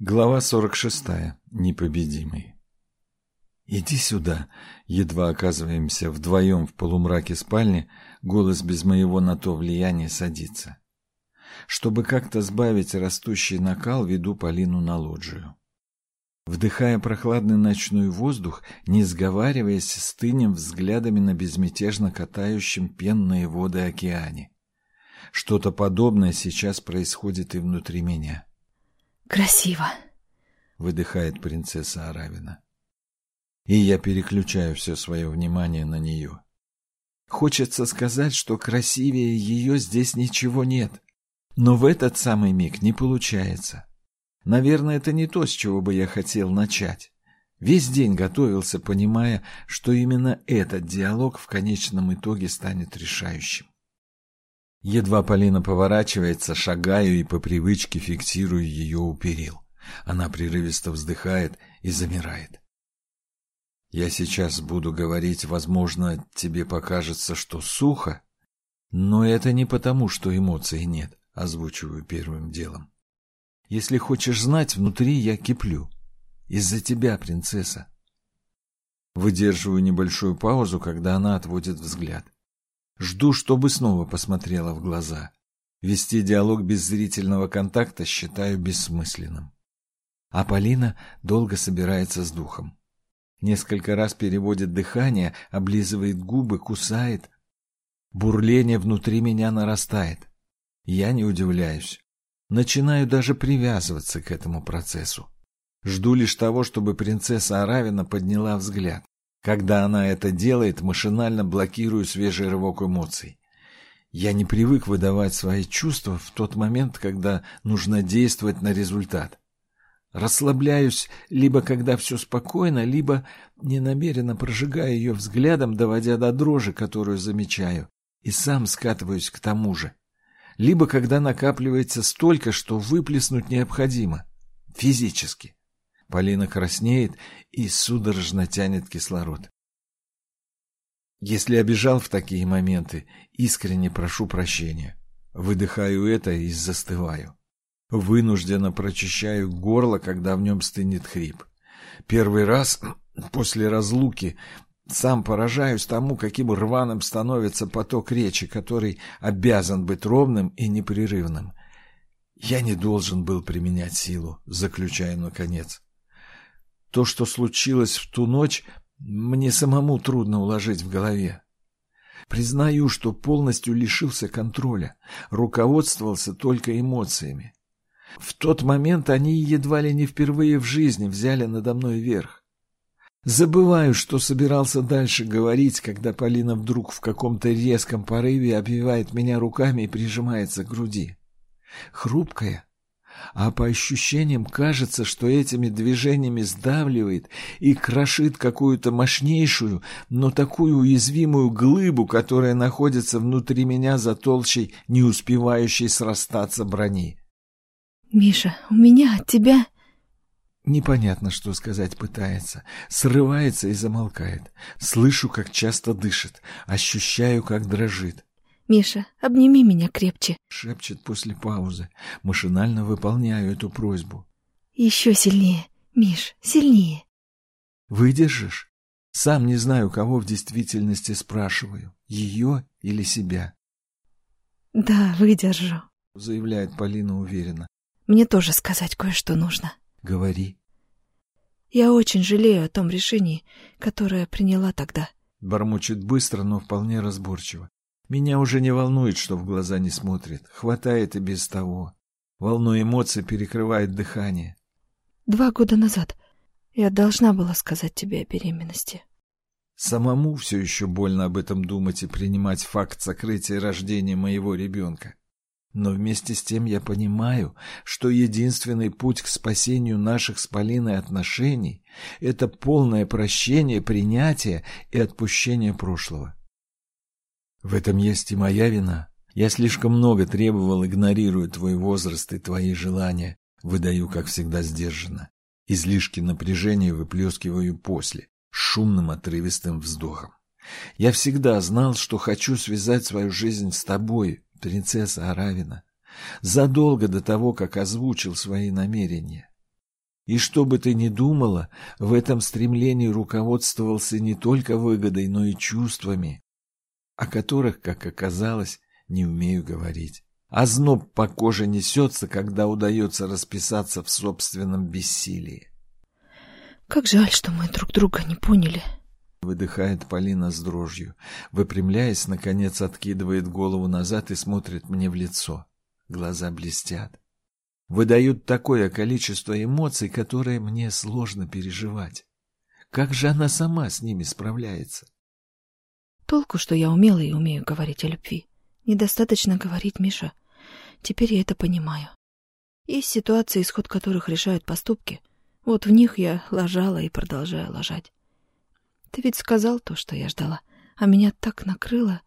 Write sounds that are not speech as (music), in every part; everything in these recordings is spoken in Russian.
Глава 46. Непобедимый. «Иди сюда!» Едва оказываемся вдвоем в полумраке спальни, голос без моего на то влияния садится. Чтобы как-то сбавить растущий накал, веду Полину на лоджию. Вдыхая прохладный ночной воздух, не сговариваясь, стынем взглядами на безмятежно катающем пенные воды океане. Что-то подобное сейчас происходит и внутри меня. Красиво, выдыхает принцесса Аравина. И я переключаю все свое внимание на нее. Хочется сказать, что красивее ее здесь ничего нет. Но в этот самый миг не получается. Наверное, это не то, с чего бы я хотел начать. Весь день готовился, понимая, что именно этот диалог в конечном итоге станет решающим. Едва Полина поворачивается, шагаю и по привычке фиксирую ее у перил. Она прерывисто вздыхает и замирает. Я сейчас буду говорить, возможно, тебе покажется, что сухо, но это не потому, что эмоций нет, озвучиваю первым делом. Если хочешь знать, внутри я киплю. Из-за тебя, принцесса. Выдерживаю небольшую паузу, когда она отводит взгляд. Жду, чтобы снова посмотрела в глаза. Вести диалог без зрительного контакта считаю бессмысленным. А Полина долго собирается с духом. Несколько раз переводит дыхание, облизывает губы, кусает. Бурление внутри меня нарастает. Я не удивляюсь. Начинаю даже привязываться к этому процессу. Жду лишь того, чтобы принцесса Аравина подняла взгляд. Когда она это делает, машинально блокирую свежий рывок эмоций. Я не привык выдавать свои чувства в тот момент, когда нужно действовать на результат. Расслабляюсь либо когда все спокойно, либо ненамеренно прожигая ее взглядом, доводя до дрожи, которую замечаю, и сам скатываюсь к тому же. Либо когда накапливается столько, что выплеснуть необходимо. Физически. Полина краснеет и судорожно тянет кислород. Если обижал в такие моменты, искренне прошу прощения. Выдыхаю это и застываю. Вынужденно прочищаю горло, когда в нем стынет хрип. Первый раз (clears throat) после разлуки сам поражаюсь тому, каким рваным становится поток речи, который обязан быть ровным и непрерывным. Я не должен был применять силу, заключаю наконец. То, что случилось в ту ночь, мне самому трудно уложить в голове. Признаю, что полностью лишился контроля, руководствовался только эмоциями. В тот момент они едва ли не впервые в жизни взяли надо мной верх. Забываю, что собирался дальше говорить, когда Полина вдруг в каком-то резком порыве обвивает меня руками и прижимается к груди. Хрупкая, а по ощущениям кажется, что этими движениями сдавливает и крошит какую-то мощнейшую, но такую уязвимую глыбу, которая находится внутри меня за толщей, не успевающей срастаться брони. «Миша, у меня от тебя...» Непонятно, что сказать пытается. Срывается и замолкает. Слышу, как часто дышит. Ощущаю, как дрожит. Миша, обними меня крепче. Шепчет после паузы. Машинально выполняю эту просьбу. Еще сильнее. Миш, сильнее. Выдержишь? Сам не знаю, кого в действительности спрашиваю. Ее или себя? Да, выдержу. Заявляет Полина уверенно. Мне тоже сказать кое-что нужно. Говори. Я очень жалею о том решении, которое приняла тогда. Бормочет быстро, но вполне разборчиво. Меня уже не волнует, что в глаза не смотрит. Хватает и без того. Волну эмоций перекрывает дыхание. Два года назад я должна была сказать тебе о беременности. Самому все еще больно об этом думать и принимать факт сокрытия рождения моего ребенка. Но вместе с тем я понимаю, что единственный путь к спасению наших с Полиной отношений — это полное прощение, принятие и отпущение прошлого. В этом есть и моя вина. Я слишком много требовал, игнорируя твой возраст и твои желания. Выдаю, как всегда, сдержанно. Излишки напряжения выплескиваю после, шумным отрывистым вздохом. Я всегда знал, что хочу связать свою жизнь с тобой, принцесса Аравина, задолго до того, как озвучил свои намерения. И что бы ты ни думала, в этом стремлении руководствовался не только выгодой, но и чувствами, о которых, как оказалось, не умею говорить. А зноб по коже несется, когда удается расписаться в собственном бессилии. Как жаль, что мы друг друга не поняли. Выдыхает Полина с дрожью. Выпрямляясь, наконец откидывает голову назад и смотрит мне в лицо. Глаза блестят. Выдают такое количество эмоций, которые мне сложно переживать. Как же она сама с ними справляется? Толку, что я умела и умею говорить о любви. Недостаточно говорить, Миша. Теперь я это понимаю. Есть ситуации, исход которых решают поступки. Вот в них я ложала и продолжаю ложать. Ты ведь сказал то, что я ждала, а меня так накрыло.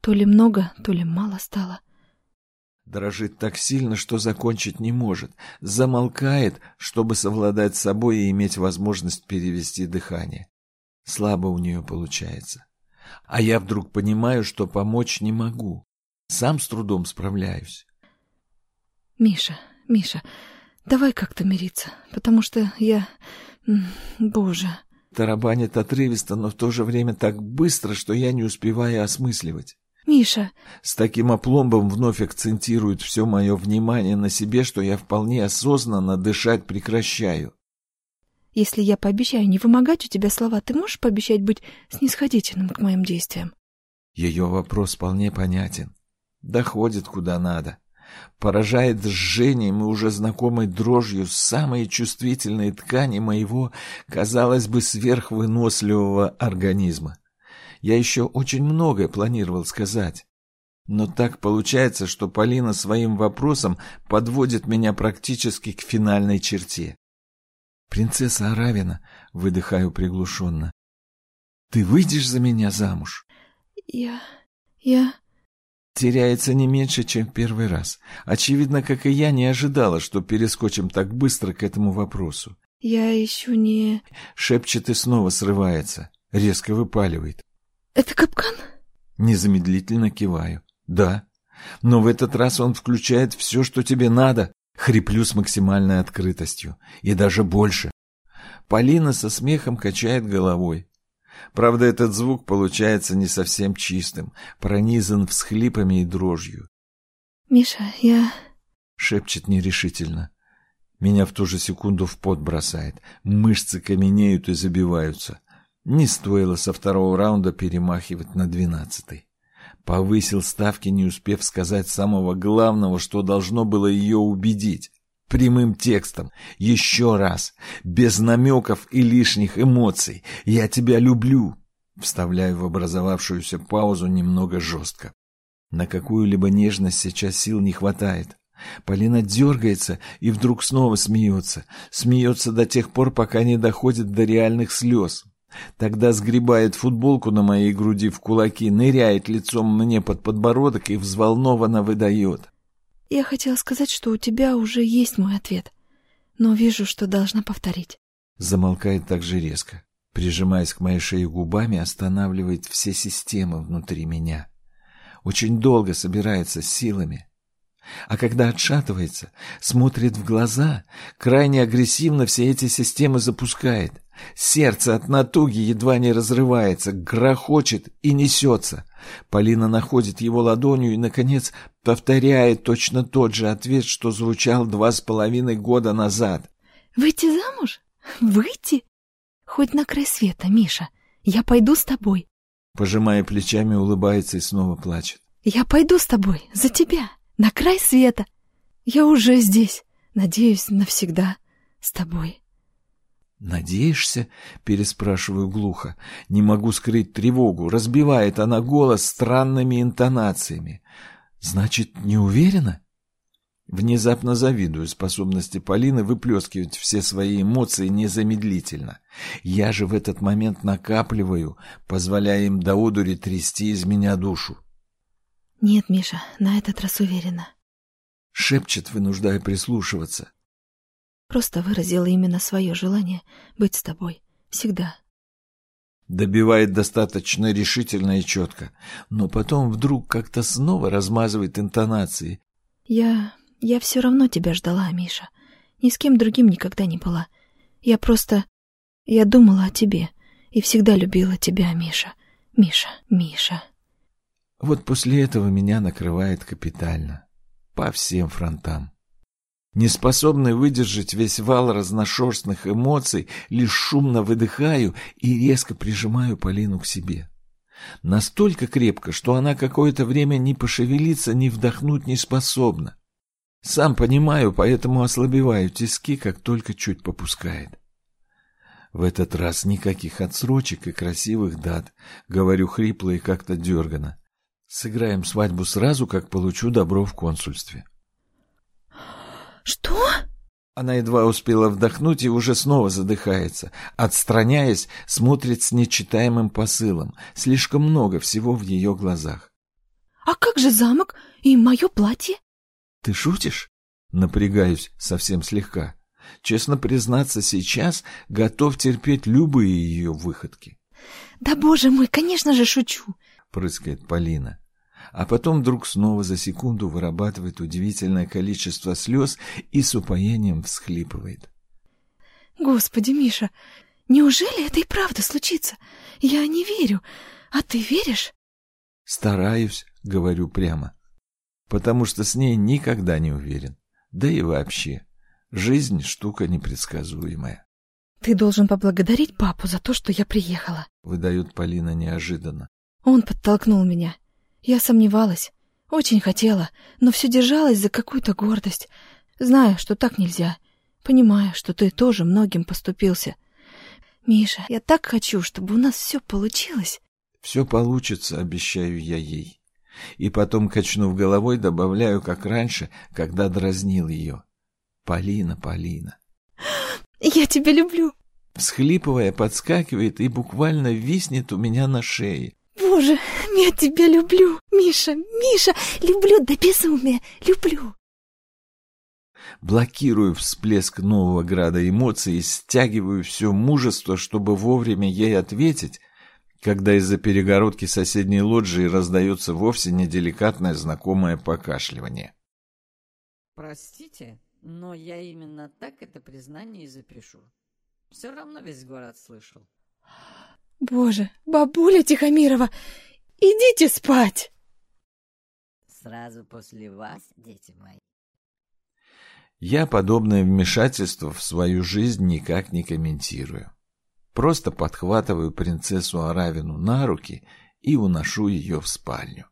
То ли много, то ли мало стало. Дрожит так сильно, что закончить не может. Замолкает, чтобы совладать с собой и иметь возможность перевести дыхание. Слабо у нее получается. А я вдруг понимаю, что помочь не могу. Сам с трудом справляюсь. Миша, Миша, давай как-то мириться, потому что я... Боже... Тарабанит отрывисто, но в то же время так быстро, что я не успеваю осмысливать. Миша. С таким опломбом вновь акцентирует все мое внимание на себе, что я вполне осознанно дышать прекращаю. Если я пообещаю не вымогать у тебя слова, ты можешь пообещать быть снисходительным к моим действиям? Ее вопрос вполне понятен. Доходит куда надо. Поражает жжением и уже знакомой дрожью самые чувствительные ткани моего, казалось бы, сверхвыносливого организма. Я еще очень многое планировал сказать. Но так получается, что Полина своим вопросом подводит меня практически к финальной черте. «Принцесса Аравина», — выдыхаю приглушенно, — «ты выйдешь за меня замуж?» «Я... я...» Теряется не меньше, чем первый раз. Очевидно, как и я, не ожидала, что перескочим так быстро к этому вопросу. «Я еще не...» Шепчет и снова срывается, резко выпаливает. Это капкан? Незамедлительно киваю. Да. Но в этот раз он включает все, что тебе надо. Хриплю с максимальной открытостью. И даже больше. Полина со смехом качает головой. Правда, этот звук получается не совсем чистым, пронизан всхлипами и дрожью. «Миша, я...» — шепчет нерешительно. Меня в ту же секунду в пот бросает. Мышцы каменеют и забиваются. Не стоило со второго раунда перемахивать на двенадцатый. Повысил ставки, не успев сказать самого главного, что должно было ее убедить. Прямым текстом, еще раз, без намеков и лишних эмоций. «Я тебя люблю!» Вставляю в образовавшуюся паузу немного жестко. На какую-либо нежность сейчас сил не хватает. Полина дергается и вдруг снова смеется. Смеется до тех пор, пока не доходит до реальных слез. Тогда сгребает футболку на моей груди в кулаки, ныряет лицом мне под подбородок и взволнованно выдает. «Я хотела сказать, что у тебя уже есть мой ответ, но вижу, что должна повторить». Замолкает так же резко. Прижимаясь к моей шее губами, останавливает все системы внутри меня. Очень долго собирается с силами. А когда отшатывается, смотрит в глаза, крайне агрессивно все эти системы запускает. Сердце от натуги едва не разрывается, грохочет и несется. Полина находит его ладонью и, наконец, повторяет точно тот же ответ, что звучал два с половиной года назад. «Выйти замуж? Выйти? Хоть на край света, Миша. Я пойду с тобой». Пожимая плечами, улыбается и снова плачет. «Я пойду с тобой, за тебя, на край света. Я уже здесь, надеюсь, навсегда с тобой». «Надеешься?» — переспрашиваю глухо. Не могу скрыть тревогу. Разбивает она голос странными интонациями. «Значит, не уверена?» Внезапно завидую способности Полины выплескивать все свои эмоции незамедлительно. Я же в этот момент накапливаю, позволяя им до одури трясти из меня душу. «Нет, Миша, на этот раз уверена». Шепчет, вынуждая прислушиваться. Просто выразила именно свое желание быть с тобой. Всегда. Добивает достаточно решительно и четко, но потом вдруг как-то снова размазывает интонации. Я... я все равно тебя ждала, Миша. Ни с кем другим никогда не была. Я просто... Я думала о тебе и всегда любила тебя, Миша. Миша, Миша. Вот после этого меня накрывает капитально. По всем фронтам. Неспособный выдержать весь вал разношерстных эмоций, лишь шумно выдыхаю и резко прижимаю Полину к себе. Настолько крепко, что она какое-то время ни пошевелиться, ни вдохнуть не способна. Сам понимаю, поэтому ослабеваю тиски, как только чуть попускает. В этот раз никаких отсрочек и красивых дат. Говорю хрипло и как-то дергано. Сыграем свадьбу сразу, как получу добро в консульстве. Что? Она едва успела вдохнуть и уже снова задыхается. Отстраняясь, смотрит с нечитаемым посылом. Слишком много всего в ее глазах. А как же замок и мое платье? Ты шутишь? Напрягаюсь совсем слегка. Честно признаться, сейчас готов терпеть любые ее выходки. Да боже мой, конечно же шучу, прыскает Полина. А потом вдруг снова за секунду вырабатывает удивительное количество слез и с упоением всхлипывает. Господи, Миша, неужели это и правда случится? Я не верю. А ты веришь? Стараюсь, говорю прямо потому что с ней никогда не уверен. Да и вообще, жизнь штука непредсказуемая. Ты должен поблагодарить папу за то, что я приехала, выдает Полина неожиданно. Он подтолкнул меня. Я сомневалась, очень хотела, но все держалась за какую-то гордость. Знаю, что так нельзя. Понимаю, что ты тоже многим поступился. Миша, я так хочу, чтобы у нас все получилось. Все получится, обещаю я ей. И потом, качнув головой, добавляю, как раньше, когда дразнил ее. «Полина, Полина». «Я тебя люблю». Всхлипывая, подскакивает и буквально виснет у меня на шее. «Боже, я тебя люблю, Миша, Миша, люблю до безумия, люблю». Блокирую всплеск нового града эмоций и стягиваю все мужество, чтобы вовремя ей ответить, когда из-за перегородки соседней лоджии раздается вовсе неделикатное знакомое покашливание. Простите, но я именно так это признание и запишу. Все равно весь город слышал. Боже, бабуля Тихомирова, идите спать! Сразу после вас, дети мои. Я подобное вмешательство в свою жизнь никак не комментирую. Просто подхватываю принцессу Аравину на руки и уношу ее в спальню.